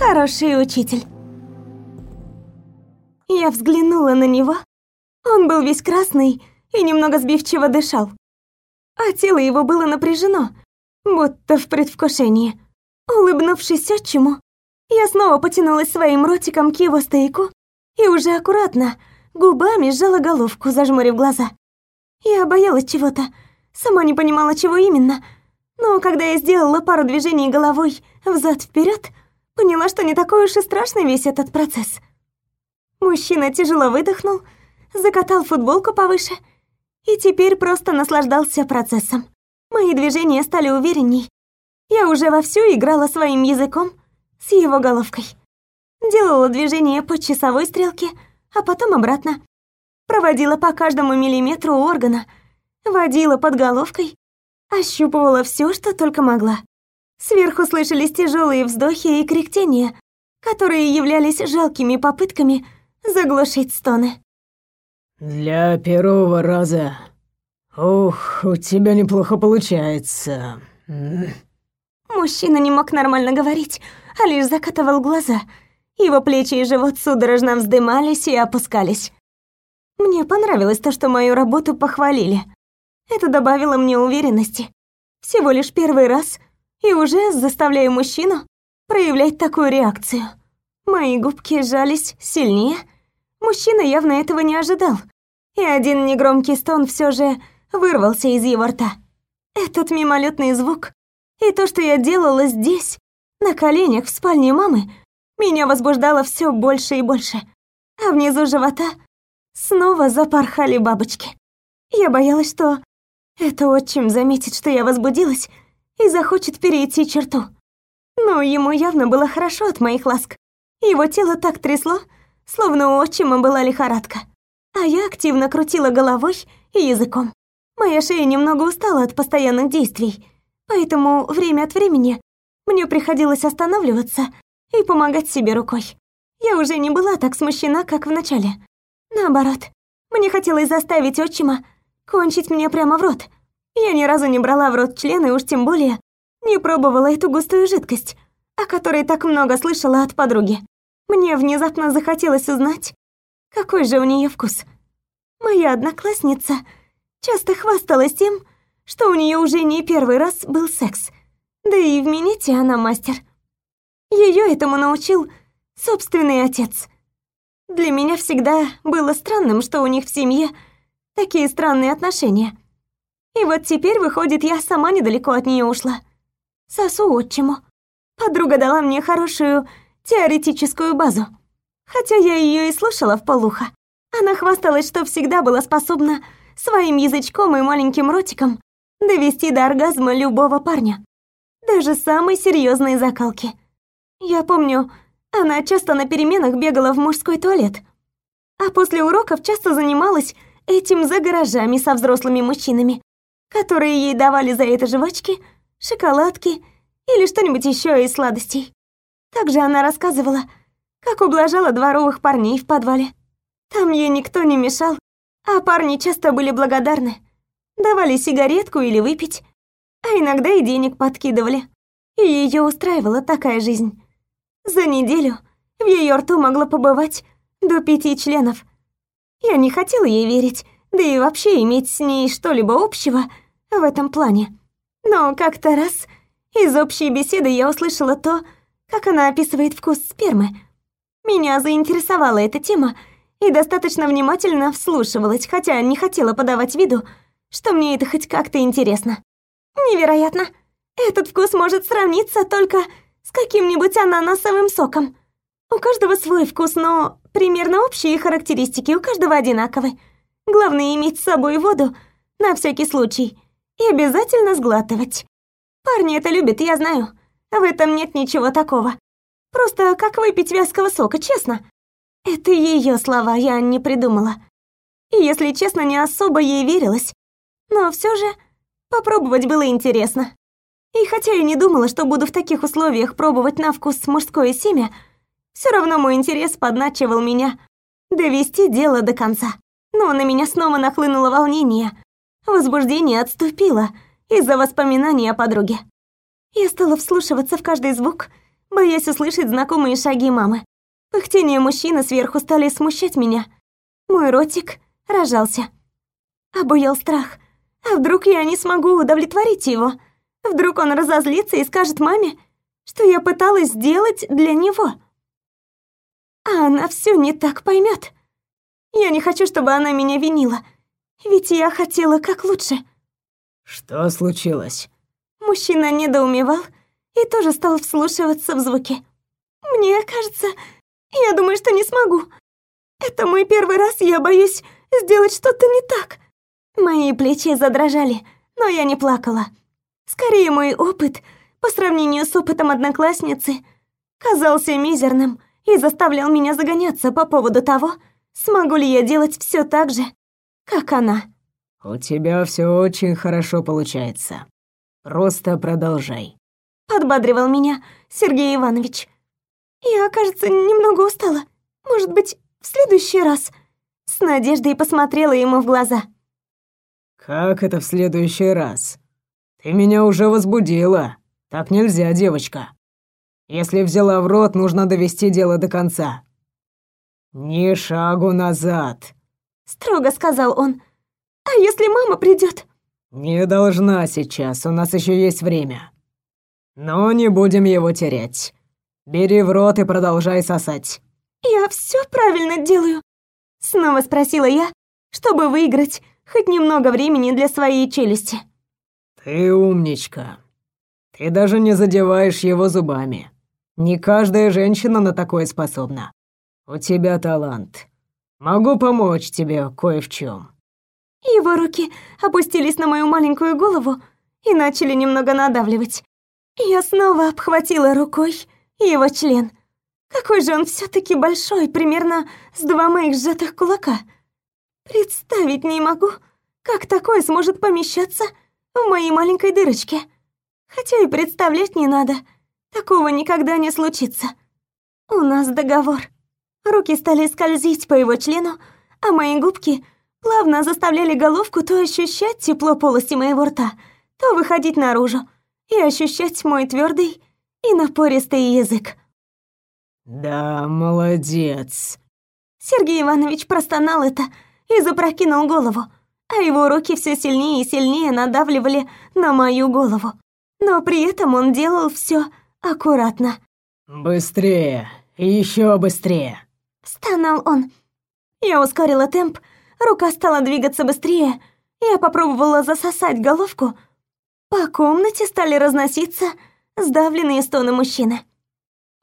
Хороший учитель. Я взглянула на него. Он был весь красный и немного сбивчиво дышал. А тело его было напряжено, будто в предвкушении. Улыбнувшись отчиму, я снова потянулась своим ротиком к его стояку и уже аккуратно, губами сжала головку, зажмурив глаза. Я боялась чего-то, сама не понимала, чего именно, но когда я сделала пару движений головой взад вперед, поняла, что не такой уж и страшный весь этот процесс. Мужчина тяжело выдохнул, закатал футболку повыше и теперь просто наслаждался процессом. Мои движения стали уверенней. Я уже вовсю играла своим языком с его головкой. Делала движение по часовой стрелке, а потом обратно. Проводила по каждому миллиметру органа, водила под головкой, ощупывала все, что только могла. Сверху слышались тяжелые вздохи и кряхтения, которые являлись жалкими попытками заглушить стоны. «Для первого раза. Ух, у тебя неплохо получается». Мужчина не мог нормально говорить, а лишь закатывал глаза. Его плечи и живот судорожно вздымались и опускались. Мне понравилось то, что мою работу похвалили. Это добавило мне уверенности. Всего лишь первый раз, и уже заставляю мужчину проявлять такую реакцию. Мои губки сжались сильнее. Мужчина явно этого не ожидал. И один негромкий стон все же вырвался из его рта. Этот мимолетный звук и то, что я делала здесь, на коленях в спальне мамы, меня возбуждало все больше и больше. А внизу живота снова запорхали бабочки. Я боялась, что это отчим заметит, что я возбудилась и захочет перейти черту. Но ему явно было хорошо от моих ласк. Его тело так трясло, словно у отчима была лихорадка. А я активно крутила головой и языком. Моя шея немного устала от постоянных действий, поэтому время от времени мне приходилось останавливаться и помогать себе рукой. Я уже не была так смущена, как в начале. Наоборот, мне хотелось заставить отчима кончить мне прямо в рот. Я ни разу не брала в рот член и уж тем более не пробовала эту густую жидкость, о которой так много слышала от подруги. Мне внезапно захотелось узнать, какой же у нее вкус. Моя одноклассница часто хвасталась тем, что у нее уже не первый раз был секс. Да и в минете она мастер. Ее этому научил собственный отец. Для меня всегда было странным, что у них в семье такие странные отношения. И вот теперь, выходит, я сама недалеко от нее ушла. Сосу отчиму. Подруга дала мне хорошую теоретическую базу. Хотя я ее и слушала в полухо. Она хвасталась, что всегда была способна своим язычком и маленьким ротиком довести до оргазма любого парня. Даже самой серьезной закалки. Я помню, она часто на переменах бегала в мужской туалет. А после уроков часто занималась этим за гаражами со взрослыми мужчинами, которые ей давали за это жвачки, шоколадки или что-нибудь еще из сладостей. Также она рассказывала, как ублажала дворовых парней в подвале. Там ей никто не мешал, а парни часто были благодарны. Давали сигаретку или выпить, а иногда и денег подкидывали. И ее устраивала такая жизнь. За неделю в ее рту могло побывать до пяти членов. Я не хотела ей верить, да и вообще иметь с ней что-либо общего в этом плане. Но как-то раз из общей беседы я услышала то, как она описывает вкус спермы. Меня заинтересовала эта тема, и достаточно внимательно вслушивалась, хотя не хотела подавать виду, что мне это хоть как-то интересно. Невероятно. Этот вкус может сравниться только с каким-нибудь ананасовым соком. У каждого свой вкус, но примерно общие характеристики у каждого одинаковы. Главное иметь с собой воду на всякий случай и обязательно сглатывать. Парни это любят, я знаю. В этом нет ничего такого. Просто как выпить вязкого сока, честно. Это ее слова, я не придумала. И, если честно, не особо ей верилось. Но все же попробовать было интересно. И хотя я не думала, что буду в таких условиях пробовать на вкус мужское семя, все равно мой интерес подначивал меня довести дело до конца. Но на меня снова нахлынуло волнение. Возбуждение отступило из-за воспоминаний о подруге. Я стала вслушиваться в каждый звук, боясь услышать знакомые шаги мамы. Пыхтение мужчины сверху стали смущать меня. Мой ротик рожался. Обуял страх. А вдруг я не смогу удовлетворить его? Вдруг он разозлится и скажет маме, что я пыталась сделать для него? А она все не так поймет. Я не хочу, чтобы она меня винила. Ведь я хотела как лучше. Что случилось? Мужчина недоумевал и тоже стал вслушиваться в звуки. Мне кажется, я думаю, что не смогу. Это мой первый раз, я боюсь сделать что-то не так. Мои плечи задрожали, но я не плакала. Скорее, мой опыт, по сравнению с опытом одноклассницы, казался мизерным и заставлял меня загоняться по поводу того, смогу ли я делать все так же, как она. «У тебя все очень хорошо получается. Просто продолжай», — подбадривал меня Сергей Иванович. Я, кажется, немного устала. Может быть, в следующий раз?» С надеждой посмотрела ему в глаза. «Как это в следующий раз? Ты меня уже возбудила. Так нельзя, девочка. Если взяла в рот, нужно довести дело до конца. Ни шагу назад», — строго сказал он. «А если мама придет? «Не должна сейчас, у нас еще есть время. Но не будем его терять. Бери в рот и продолжай сосать». «Я все правильно делаю?» Снова спросила я, чтобы выиграть хоть немного времени для своей челюсти. «Ты умничка. Ты даже не задеваешь его зубами. Не каждая женщина на такое способна. У тебя талант. Могу помочь тебе кое в чем. Его руки опустились на мою маленькую голову и начали немного надавливать. Я снова обхватила рукой его член. Какой же он все таки большой, примерно с два моих сжатых кулака. Представить не могу, как такое сможет помещаться в моей маленькой дырочке. Хотя и представлять не надо. Такого никогда не случится. У нас договор. Руки стали скользить по его члену, а мои губки плавно заставляли головку то ощущать тепло полости моего рта, то выходить наружу и ощущать мой твердый и напористый язык. «Да, молодец!» Сергей Иванович простонал это и запрокинул голову, а его руки все сильнее и сильнее надавливали на мою голову. Но при этом он делал все аккуратно. «Быстрее! Еще быстрее!» Стонал он. Я ускорила темп, рука стала двигаться быстрее, я попробовала засосать головку. По комнате стали разноситься сдавленные стоны мужчины.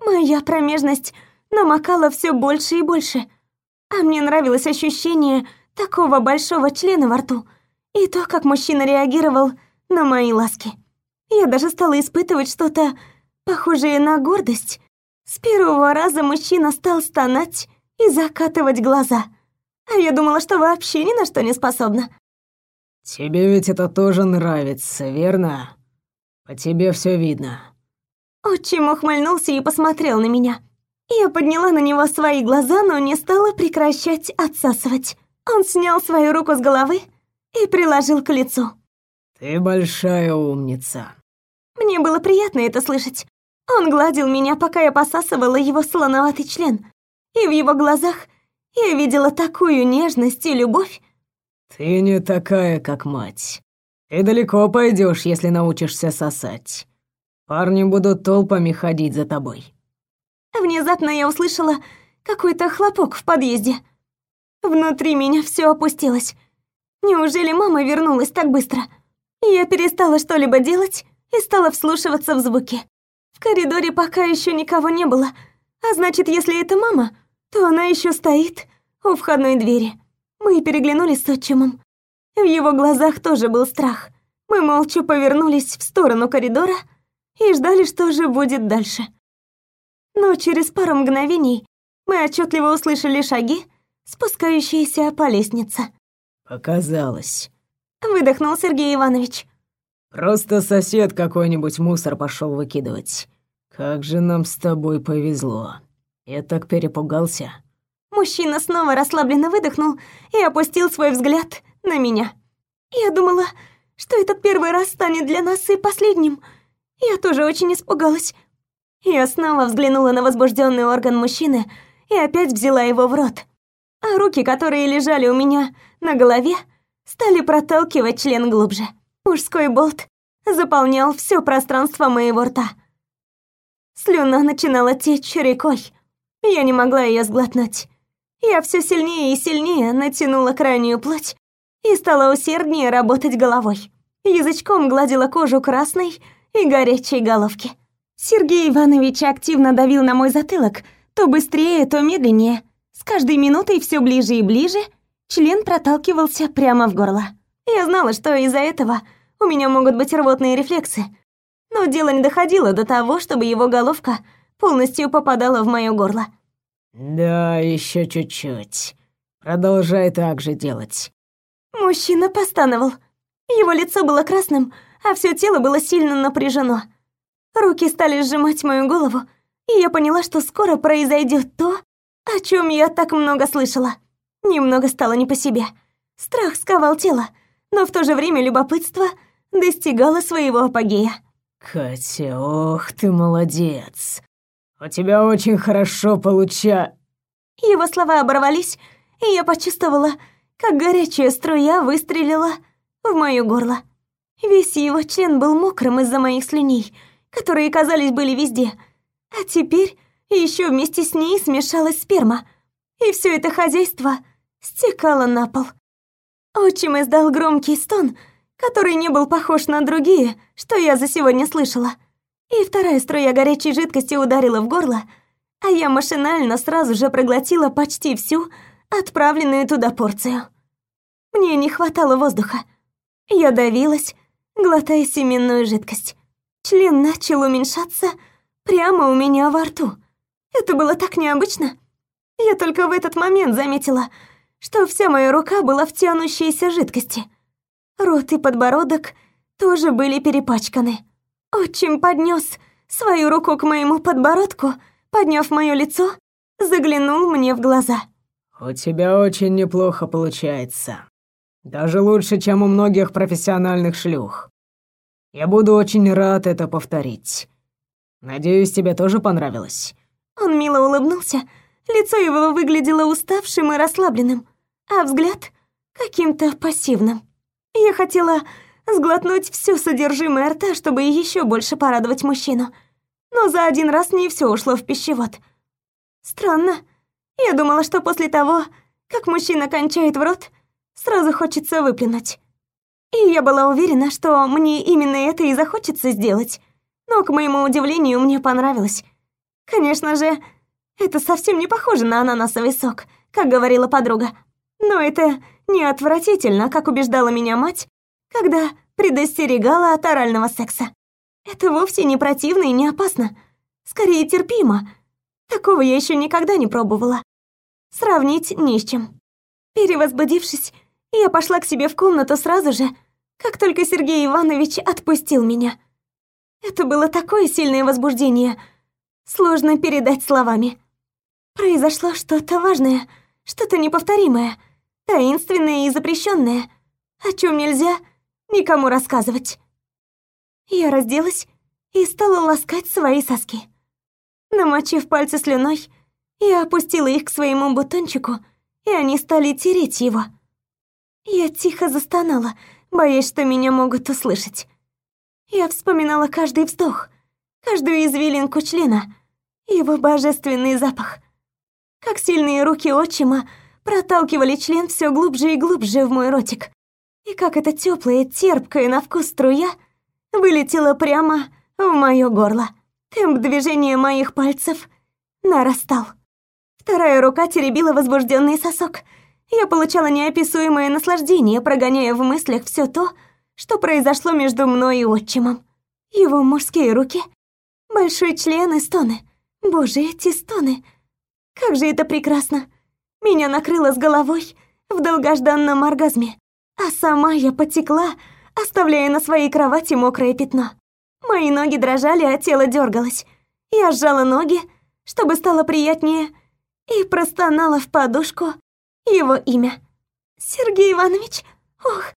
Моя промежность намокала все больше и больше, а мне нравилось ощущение такого большого члена во рту и то, как мужчина реагировал на мои ласки. Я даже стала испытывать что-то похожее на гордость. С первого раза мужчина стал стонать и закатывать глаза, а я думала, что вообще ни на что не способна. «Тебе ведь это тоже нравится, верно?» По тебе все видно. Отчим ухмыльнулся и посмотрел на меня. Я подняла на него свои глаза, но не стала прекращать отсасывать. Он снял свою руку с головы и приложил к лицу. Ты большая умница. Мне было приятно это слышать. Он гладил меня, пока я посасывала его слоноватый член. И в его глазах я видела такую нежность и любовь. Ты не такая, как мать. Ты далеко пойдешь, если научишься сосать. Парни будут толпами ходить за тобой. Внезапно я услышала какой-то хлопок в подъезде. Внутри меня все опустилось. Неужели мама вернулась так быстро? Я перестала что-либо делать и стала вслушиваться в звуки. В коридоре пока еще никого не было, а значит, если это мама, то она еще стоит у входной двери. Мы переглянулись с отчимом. В его глазах тоже был страх. Мы молча повернулись в сторону коридора и ждали, что же будет дальше. Но через пару мгновений мы отчетливо услышали шаги, спускающиеся по лестнице. «Показалось», — выдохнул Сергей Иванович. «Просто сосед какой-нибудь мусор пошел выкидывать. Как же нам с тобой повезло. Я так перепугался». Мужчина снова расслабленно выдохнул и опустил свой взгляд на меня. Я думала, что этот первый раз станет для нас и последним. Я тоже очень испугалась. Я снова взглянула на возбужденный орган мужчины и опять взяла его в рот. А руки, которые лежали у меня на голове, стали проталкивать член глубже. Мужской болт заполнял все пространство моего рта. Слюна начинала течь рекой. Я не могла ее сглотнуть. Я все сильнее и сильнее натянула крайнюю плоть и стала усерднее работать головой. Язычком гладила кожу красной и горячей головки. Сергей Иванович активно давил на мой затылок, то быстрее, то медленнее. С каждой минутой все ближе и ближе член проталкивался прямо в горло. Я знала, что из-за этого у меня могут быть рвотные рефлексы, но дело не доходило до того, чтобы его головка полностью попадала в моё горло. «Да, еще чуть-чуть. Продолжай так же делать». Мужчина постановал. Его лицо было красным, а все тело было сильно напряжено. Руки стали сжимать мою голову, и я поняла, что скоро произойдет то, о чем я так много слышала. Немного стало не по себе. Страх сковал тело, но в то же время любопытство достигало своего апогея. «Катя, ох ты молодец. У тебя очень хорошо получа...» Его слова оборвались, и я почувствовала, как горячая струя выстрелила в моё горло. Весь его член был мокрым из-за моих слюней, которые, казались, были везде. А теперь еще вместе с ней смешалась сперма, и все это хозяйство стекало на пол. Отчим издал громкий стон, который не был похож на другие, что я за сегодня слышала. И вторая струя горячей жидкости ударила в горло, а я машинально сразу же проглотила почти всю отправленную туда порцию. Мне не хватало воздуха. Я давилась, глотая семенную жидкость. Член начал уменьшаться прямо у меня во рту. Это было так необычно. Я только в этот момент заметила, что вся моя рука была в тянущейся жидкости. Рот и подбородок тоже были перепачканы. Отчим поднес свою руку к моему подбородку, подняв мое лицо, заглянул мне в глаза. «У тебя очень неплохо получается. Даже лучше, чем у многих профессиональных шлюх. Я буду очень рад это повторить. Надеюсь, тебе тоже понравилось». Он мило улыбнулся, лицо его выглядело уставшим и расслабленным, а взгляд каким-то пассивным. Я хотела сглотнуть все содержимое рта, чтобы еще больше порадовать мужчину. Но за один раз не все ушло в пищевод. Странно. Я думала, что после того, как мужчина кончает в рот, сразу хочется выплюнуть. И я была уверена, что мне именно это и захочется сделать. Но, к моему удивлению, мне понравилось. Конечно же, это совсем не похоже на ананасовый сок, как говорила подруга. Но это не отвратительно, как убеждала меня мать, когда предостерегала от орального секса. Это вовсе не противно и не опасно. Скорее терпимо. Такого я еще никогда не пробовала. Сравнить не с чем. Перевозбудившись, я пошла к себе в комнату сразу же, как только Сергей Иванович отпустил меня. Это было такое сильное возбуждение, сложно передать словами. Произошло что-то важное, что-то неповторимое, таинственное и запрещенное, о чем нельзя никому рассказывать. Я разделась и стала ласкать свои соски. Намочив пальцы слюной, я опустила их к своему бутончику, и они стали тереть его. Я тихо застонала, боясь, что меня могут услышать. Я вспоминала каждый вздох, каждую извилинку члена, его божественный запах. Как сильные руки отчима проталкивали член все глубже и глубже в мой ротик. И как эта теплая, терпкая на вкус струя вылетела прямо в мое горло. Темп движения моих пальцев нарастал. Вторая рука теребила возбужденный сосок. Я получала неописуемое наслаждение, прогоняя в мыслях все то, что произошло между мной и отчимом. Его мужские руки, большой член и стоны. Боже, эти стоны! Как же это прекрасно! Меня накрыло с головой в долгожданном оргазме а сама я потекла, оставляя на своей кровати мокрое пятно. Мои ноги дрожали, а тело дергалось. Я сжала ноги, чтобы стало приятнее, и простонала в подушку его имя. «Сергей Иванович? Ох!»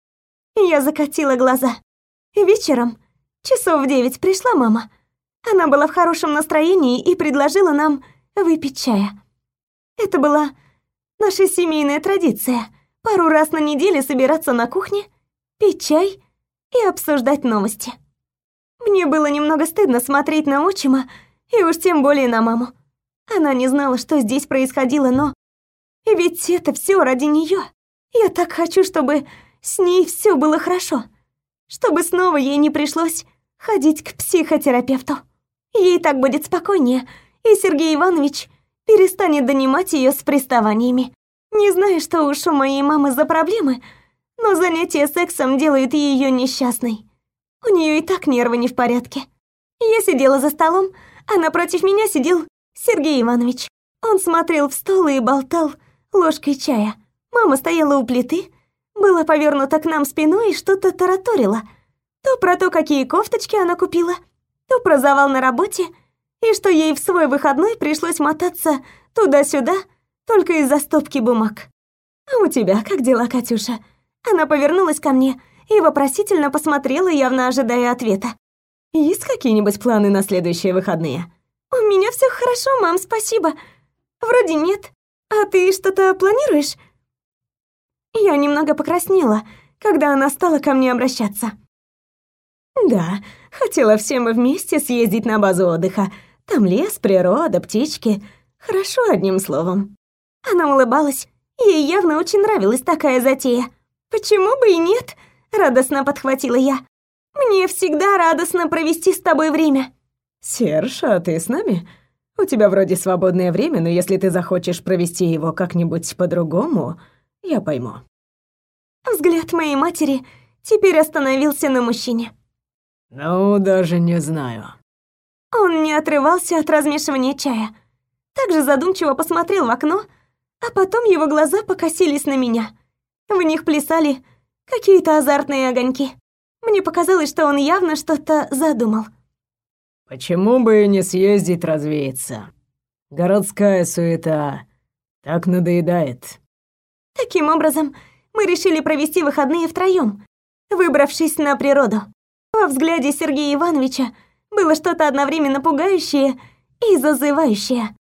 Я закатила глаза. Вечером, часов в девять, пришла мама. Она была в хорошем настроении и предложила нам выпить чая. Это была наша семейная традиция — пару раз на неделю собираться на кухне, пить чай и обсуждать новости. Мне было немного стыдно смотреть на отчима, и уж тем более на маму. Она не знала, что здесь происходило, но... Ведь это все ради нее. Я так хочу, чтобы с ней все было хорошо. Чтобы снова ей не пришлось ходить к психотерапевту. Ей так будет спокойнее, и Сергей Иванович перестанет донимать ее с приставаниями. Не знаю, что уж у моей мамы за проблемы, но занятия сексом делают ее несчастной. У нее и так нервы не в порядке. Я сидела за столом, а напротив меня сидел Сергей Иванович. Он смотрел в стол и болтал ложкой чая. Мама стояла у плиты, была повернута к нам спиной и что-то тараторила. То про то, какие кофточки она купила, то про завал на работе, и что ей в свой выходной пришлось мотаться туда-сюда только из-за стопки бумаг. «А у тебя как дела, Катюша?» Она повернулась ко мне и вопросительно посмотрела, явно ожидая ответа. «Есть какие-нибудь планы на следующие выходные?» «У меня все хорошо, мам, спасибо. Вроде нет. А ты что-то планируешь?» Я немного покраснела, когда она стала ко мне обращаться. «Да, хотела все мы вместе съездить на базу отдыха. Там лес, природа, птички. Хорошо, одним словом». Она улыбалась. Ей явно очень нравилась такая затея. «Почему бы и нет?» — радостно подхватила я. «Мне всегда радостно провести с тобой время». «Серж, а ты с нами? У тебя вроде свободное время, но если ты захочешь провести его как-нибудь по-другому, я пойму». Взгляд моей матери теперь остановился на мужчине. «Ну, даже не знаю». Он не отрывался от размешивания чая. Также задумчиво посмотрел в окно, а потом его глаза покосились на меня. В них плясали какие-то азартные огоньки. Мне показалось, что он явно что-то задумал. «Почему бы не съездить развеяться? Городская суета так надоедает». Таким образом, мы решили провести выходные втроем, выбравшись на природу. Во взгляде Сергея Ивановича было что-то одновременно пугающее и зазывающее,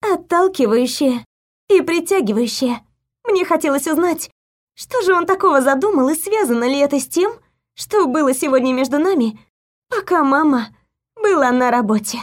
отталкивающее и притягивающее. Мне хотелось узнать, что же он такого задумал и связано ли это с тем, что было сегодня между нами, пока мама была на работе.